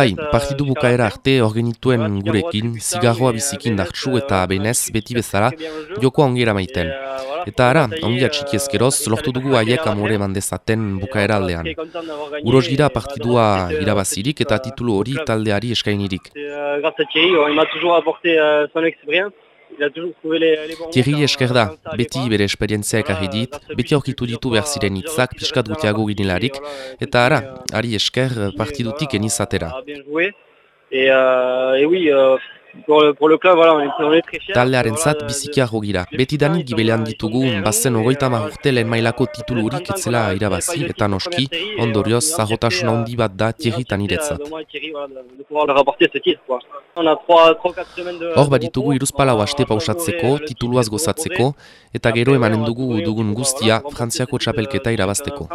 Bai, partidu bukaera arte organituen gurekin, zigarroa bizikin dartsu eta benez beti bezala, joko ongera maiten. Eta ara, ongia txikiezkeroz, lortu dugu haiek amore mandezaten bukaera aldean. Uroz gira partidua irabazirik eta titulu hori taldeari eskainirik. Thierry esker da, beti bere esperientzia ekarri dit, beti aurkitu ditu behar ziren hitzak piskat gutiago ginilarik, eta ara, ari esker partidutik enizatera. Taldearen zat bizikiago gira. Beti danik gibelean ditugu, bazen ogoita urte lehen mailako titulurik etzela irabazi, eta noski, ondorioz, zahotasun handi bat da Thierry taniretzat. Hor baditugu iruzpalau haste pausatzeko, tituluaz gozatzeko, eta gero emanen dugu dugun guztia Frantziako txapelketa irabazteko.